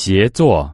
协作。